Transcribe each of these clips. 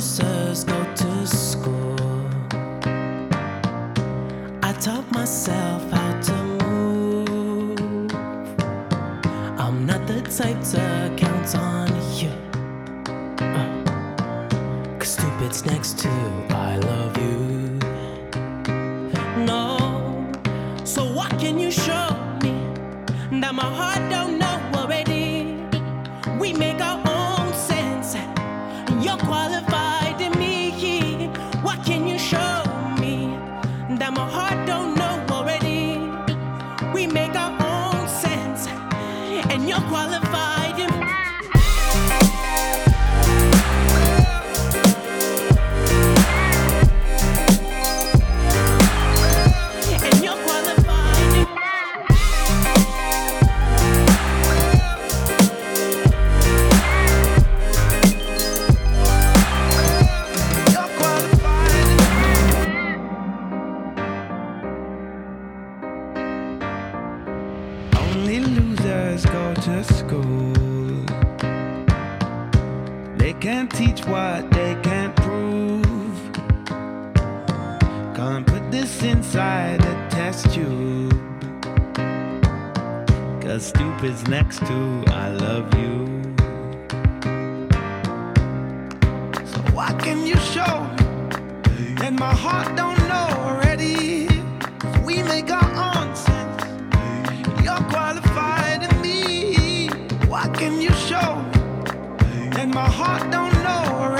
losers go to school. I taught myself how to move. I'm not the type to count on you. Uh, Cause stupid's next to I love you. And you're qualified Only losers go to school. They can't teach what they can't prove. Can't put this inside a test tube. Cause stupid's next to I love you. So what can you show? And my heart don't And my heart don't know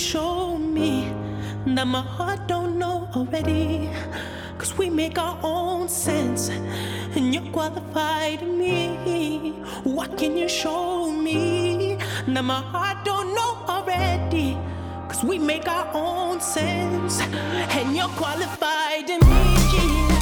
show me that my heart don't know already? Cause we make our own sense and you're qualified to me. What can you show me that my heart don't know already? Cause we make our own sense and you're qualified to me.